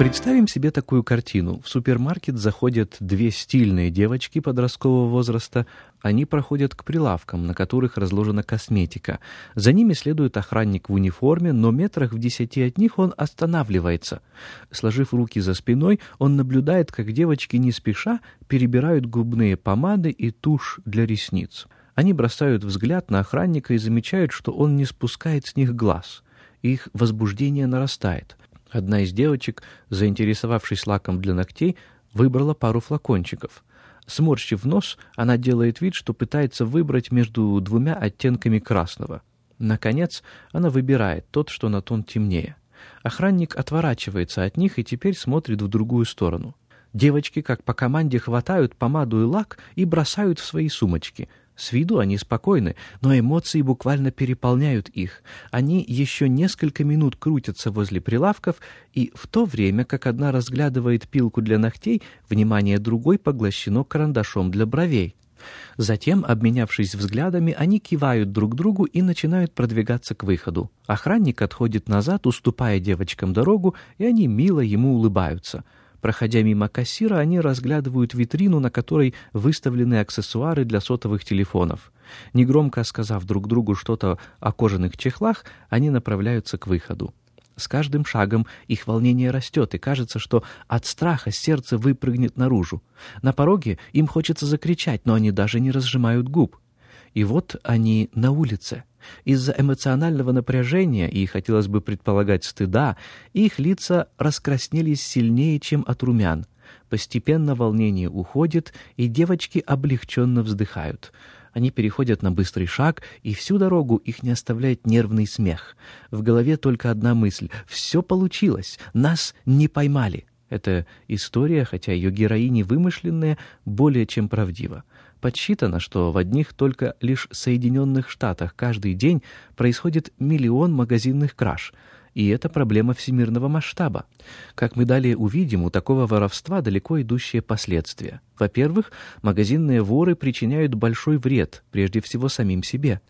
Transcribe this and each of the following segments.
Представим себе такую картину. В супермаркет заходят две стильные девочки подросткового возраста. Они проходят к прилавкам, на которых разложена косметика. За ними следует охранник в униформе, но метрах в десяти от них он останавливается. Сложив руки за спиной, он наблюдает, как девочки не спеша перебирают губные помады и тушь для ресниц. Они бросают взгляд на охранника и замечают, что он не спускает с них глаз. Их возбуждение нарастает. Одна из девочек, заинтересовавшись лаком для ногтей, выбрала пару флакончиков. Сморщив нос, она делает вид, что пытается выбрать между двумя оттенками красного. Наконец, она выбирает тот, что на тон темнее. Охранник отворачивается от них и теперь смотрит в другую сторону. Девочки, как по команде, хватают помаду и лак и бросают в свои сумочки — с виду они спокойны, но эмоции буквально переполняют их. Они еще несколько минут крутятся возле прилавков, и в то время, как одна разглядывает пилку для ногтей, внимание другой поглощено карандашом для бровей. Затем, обменявшись взглядами, они кивают друг другу и начинают продвигаться к выходу. Охранник отходит назад, уступая девочкам дорогу, и они мило ему улыбаются — Проходя мимо кассира, они разглядывают витрину, на которой выставлены аксессуары для сотовых телефонов. Негромко сказав друг другу что-то о кожаных чехлах, они направляются к выходу. С каждым шагом их волнение растет, и кажется, что от страха сердце выпрыгнет наружу. На пороге им хочется закричать, но они даже не разжимают губ. И вот они на улице. Из-за эмоционального напряжения и, хотелось бы предполагать, стыда, их лица раскраснелись сильнее, чем от румян. Постепенно волнение уходит, и девочки облегченно вздыхают. Они переходят на быстрый шаг, и всю дорогу их не оставляет нервный смех. В голове только одна мысль — «Все получилось! Нас не поймали!» Эта история, хотя ее героини вымышленные, более чем правдива. Подсчитано, что в одних только лишь Соединенных Штатах каждый день происходит миллион магазинных краж, и это проблема всемирного масштаба. Как мы далее увидим, у такого воровства далеко идущие последствия. Во-первых, магазинные воры причиняют большой вред, прежде всего самим себе.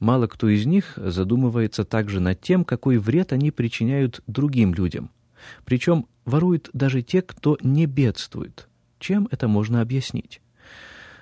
Мало кто из них задумывается также над тем, какой вред они причиняют другим людям. Причем воруют даже те, кто не бедствует. Чем это можно объяснить?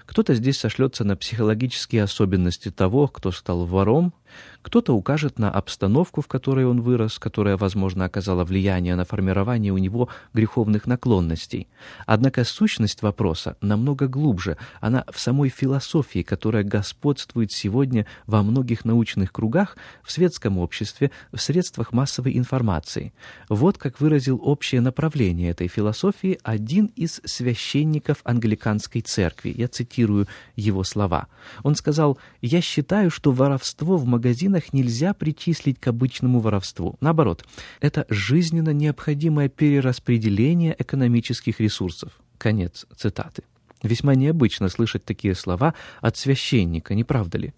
Кто-то здесь сошлется на психологические особенности того, кто стал вором, кто-то укажет на обстановку, в которой он вырос, которая, возможно, оказала влияние на формирование у него греховных наклонностей. Однако сущность вопроса намного глубже, она в самой философии, которая господствует сегодня во многих научных кругах, в светском обществе, в средствах массовой информации. Вот как выразил общее направление этой философии один из священников англиканской церкви. Я цитирую его слова. Он сказал «Я считаю, что воровство в магазинах нельзя причислить к обычному воровству. Наоборот, это жизненно необходимое перераспределение экономических ресурсов. Конец цитаты. Весьма необычно слышать такие слова от священника, не правда ли?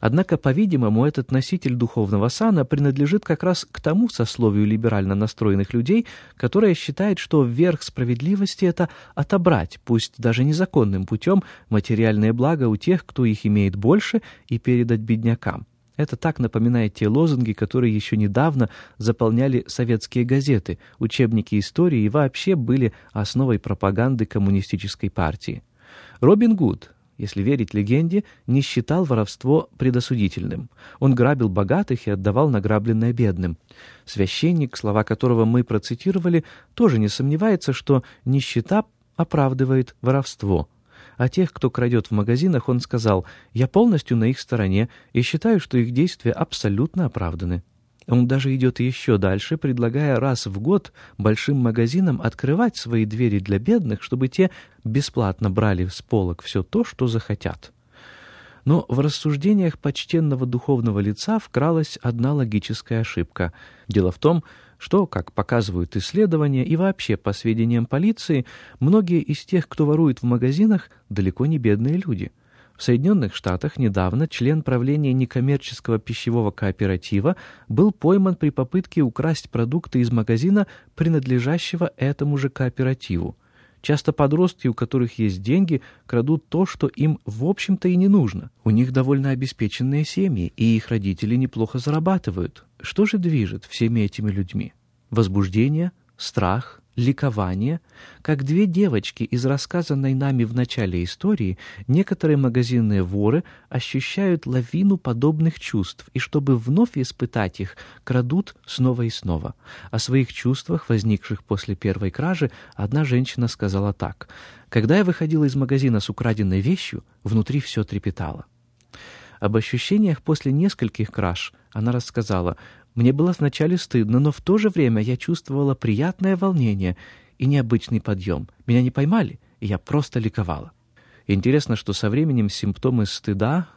Однако, по-видимому, этот носитель духовного сана принадлежит как раз к тому сословию либерально настроенных людей, которое считает, что верх справедливости — это отобрать, пусть даже незаконным путем, материальные блага у тех, кто их имеет больше, и передать беднякам. Это так напоминает те лозунги, которые еще недавно заполняли советские газеты, учебники истории и вообще были основой пропаганды коммунистической партии. Робин Гуд, если верить легенде, не считал воровство предосудительным. Он грабил богатых и отдавал награбленное бедным. Священник, слова которого мы процитировали, тоже не сомневается, что нищета оправдывает воровство – а тех, кто крадет в магазинах, он сказал, «Я полностью на их стороне и считаю, что их действия абсолютно оправданы». Он даже идет еще дальше, предлагая раз в год большим магазинам открывать свои двери для бедных, чтобы те бесплатно брали с полок все то, что захотят. Но в рассуждениях почтенного духовного лица вкралась одна логическая ошибка. Дело в том, что, как показывают исследования и вообще по сведениям полиции, многие из тех, кто ворует в магазинах, далеко не бедные люди. В Соединенных Штатах недавно член правления некоммерческого пищевого кооператива был пойман при попытке украсть продукты из магазина, принадлежащего этому же кооперативу. Часто подростки, у которых есть деньги, крадут то, что им, в общем-то, и не нужно. У них довольно обеспеченные семьи, и их родители неплохо зарабатывают. Что же движет всеми этими людьми? Возбуждение, страх, ликование, как две девочки из рассказанной нами в начале истории, некоторые магазинные воры ощущают лавину подобных чувств, и чтобы вновь испытать их, крадут снова и снова. О своих чувствах, возникших после первой кражи, одна женщина сказала так. «Когда я выходила из магазина с украденной вещью, внутри все трепетало». Об ощущениях после нескольких краж она рассказала – мне было вначале стыдно, но в то же время я чувствовала приятное волнение и необычный подъем. Меня не поймали, и я просто ликовала. Интересно, что со временем симптомы стыда,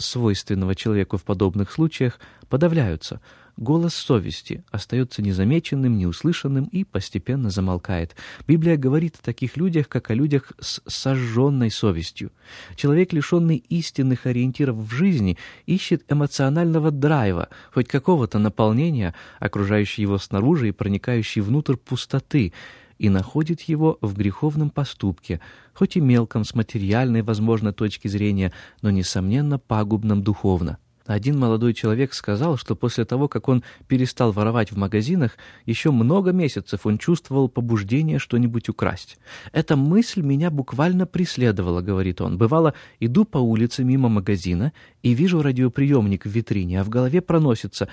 свойственного человеку в подобных случаях, подавляются – голос совести остается незамеченным, неуслышанным и постепенно замолкает. Библия говорит о таких людях, как о людях с сожженной совестью. Человек, лишенный истинных ориентиров в жизни, ищет эмоционального драйва, хоть какого-то наполнения, окружающей его снаружи и проникающей внутрь пустоты, и находит его в греховном поступке, хоть и мелком с материальной, возможно, точки зрения, но, несомненно, пагубном духовно. Один молодой человек сказал, что после того, как он перестал воровать в магазинах, еще много месяцев он чувствовал побуждение что-нибудь украсть. «Эта мысль меня буквально преследовала», — говорит он. «Бывало, иду по улице мимо магазина и вижу радиоприемник в витрине, а в голове проносится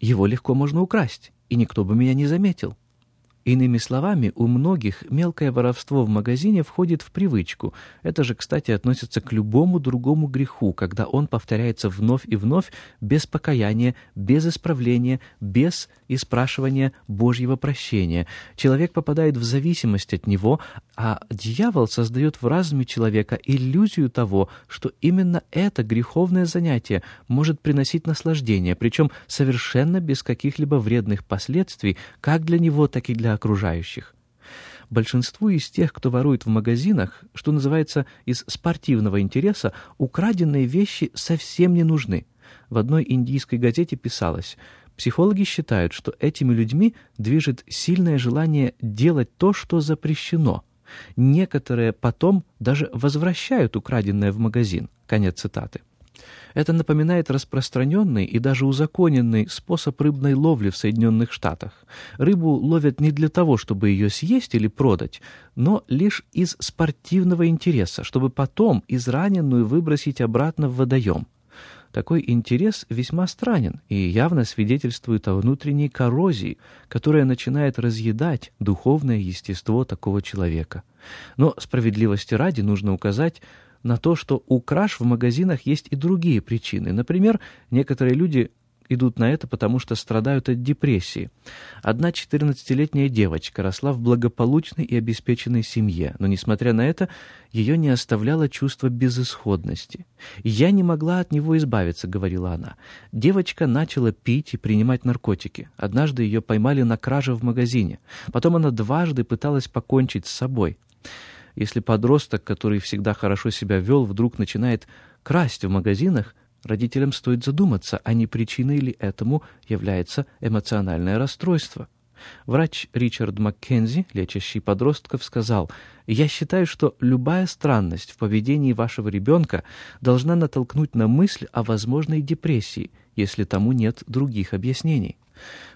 «его легко можно украсть, и никто бы меня не заметил». Иными словами, у многих мелкое воровство в магазине входит в привычку. Это же, кстати, относится к любому другому греху, когда он повторяется вновь и вновь без покаяния, без исправления, без испрашивания Божьего прощения. Человек попадает в зависимость от него, а дьявол создает в разуме человека иллюзию того, что именно это греховное занятие может приносить наслаждение, причем совершенно без каких-либо вредных последствий, как для него, так и для окружающих. Большинству из тех, кто ворует в магазинах, что называется, из спортивного интереса, украденные вещи совсем не нужны. В одной индийской газете писалось Психологи считают, что этими людьми движет сильное желание делать то, что запрещено. Некоторые потом даже возвращают украденное в магазин. Конец цитаты. Это напоминает распространенный и даже узаконенный способ рыбной ловли в Соединенных Штатах. Рыбу ловят не для того, чтобы ее съесть или продать, но лишь из спортивного интереса, чтобы потом израненную выбросить обратно в водоем. Такой интерес весьма странен и явно свидетельствует о внутренней коррозии, которая начинает разъедать духовное естество такого человека. Но справедливости ради нужно указать, на то, что у краж в магазинах есть и другие причины. Например, некоторые люди идут на это, потому что страдают от депрессии. Одна 14-летняя девочка росла в благополучной и обеспеченной семье, но, несмотря на это, ее не оставляло чувство безысходности. «Я не могла от него избавиться», — говорила она. Девочка начала пить и принимать наркотики. Однажды ее поймали на краже в магазине. Потом она дважды пыталась покончить с собой. Если подросток, который всегда хорошо себя вел, вдруг начинает красть в магазинах, родителям стоит задуматься, а не причиной ли этому является эмоциональное расстройство. Врач Ричард Маккензи, лечащий подростков, сказал, «Я считаю, что любая странность в поведении вашего ребенка должна натолкнуть на мысль о возможной депрессии, если тому нет других объяснений».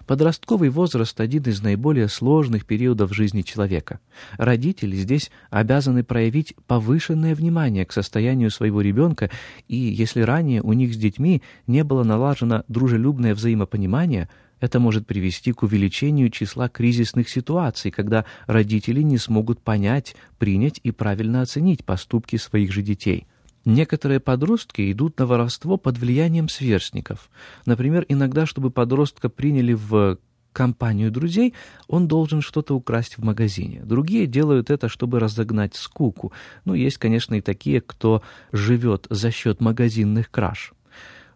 Подростковый возраст – один из наиболее сложных периодов жизни человека. Родители здесь обязаны проявить повышенное внимание к состоянию своего ребенка, и если ранее у них с детьми не было налажено дружелюбное взаимопонимание, это может привести к увеличению числа кризисных ситуаций, когда родители не смогут понять, принять и правильно оценить поступки своих же детей – Некоторые подростки идут на воровство под влиянием сверстников. Например, иногда, чтобы подростка приняли в компанию друзей, он должен что-то украсть в магазине. Другие делают это, чтобы разогнать скуку. Ну, есть, конечно, и такие, кто живет за счет магазинных краж.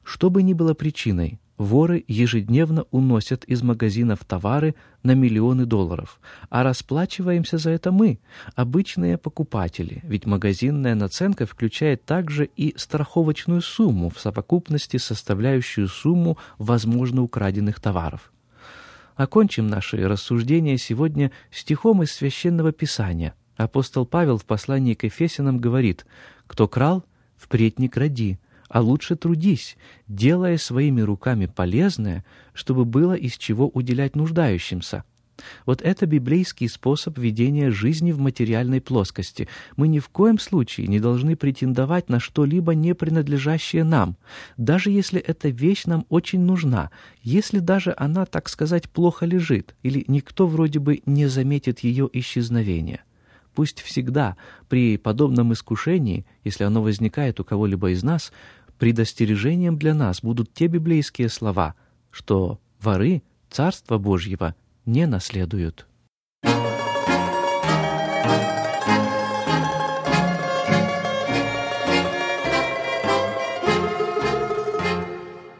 Что бы ни было причиной, воры ежедневно уносят из магазинов товары на миллионы долларов, а расплачиваемся за это мы, обычные покупатели, ведь магазинная наценка включает также и страховочную сумму в совокупности, составляющую сумму возможно украденных товаров. Окончим наши рассуждения сегодня стихом из Священного Писания. Апостол Павел в послании к Ефесянам говорит «Кто крал, впредь не кради, а лучше трудись, делая своими руками полезное, чтобы было из чего уделять нуждающимся». Вот это библейский способ ведения жизни в материальной плоскости. Мы ни в коем случае не должны претендовать на что-либо не принадлежащее нам, даже если эта вещь нам очень нужна, если даже она, так сказать, плохо лежит, или никто вроде бы не заметит ее исчезновения. Пусть всегда при подобном искушении, если оно возникает у кого-либо из нас, предостережением для нас будут те библейские слова, что воры Царства Божьего не наследуют.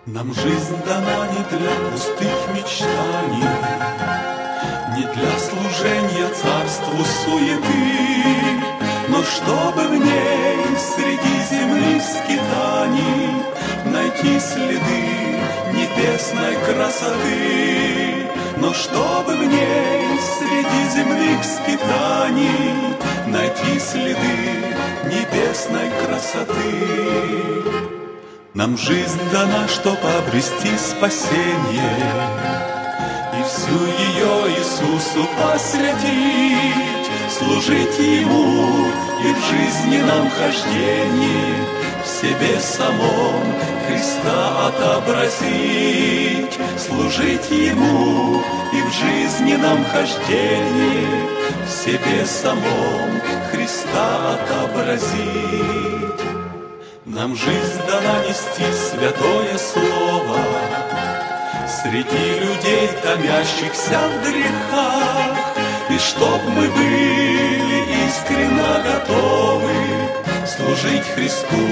Нам жизнь дана не для пустых мечтаний, Не для служения царству суеты, Но чтобы в ней среди скитаний Найти следы небесной красоты. Но чтобы в ней среди земных скитаний Найти следы небесной красоты. Нам жизнь дана, чтоб обрести спасение И всю ее Иисусу посвятить, Служить Ему и в жизненном хождении В себе самом Христа отобразить, служить Ему и в жизненном хождении в себе самом Христа отобразить. Нам жизнь дана нести святое слово Среди людей, томящихся в грехах, И чтоб мы были искренно готовы служить Христу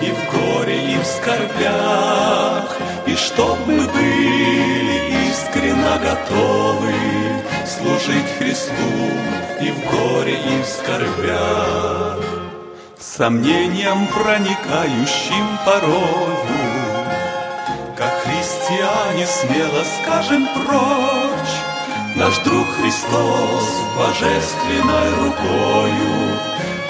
и в горе, и в скорбях, и чтоб мы были искренно готовы служить Христу и в горе, и в скорбях. Сомнением проникающим порою, как христиане смело скажем прочь, Наш друг Христос божественной рукою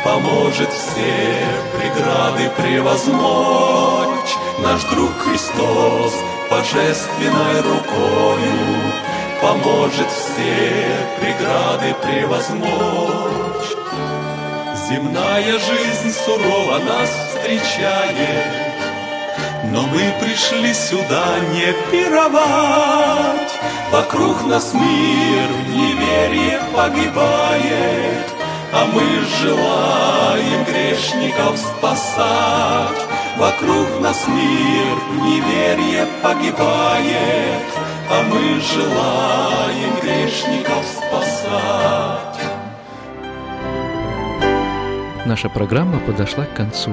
поможет все преграды превозмочь. Наш друг Христос божественной рукою поможет все преграды превозмочь. Земная жизнь сурово нас встречает, но мы пришли сюда не пировать. Вокруг нас мир в неверие погибает, а мы желаем грешников спасать. Вокруг нас мир в неверие погибает, А мы желаем грешников спасать. Наша программа подошла к концу.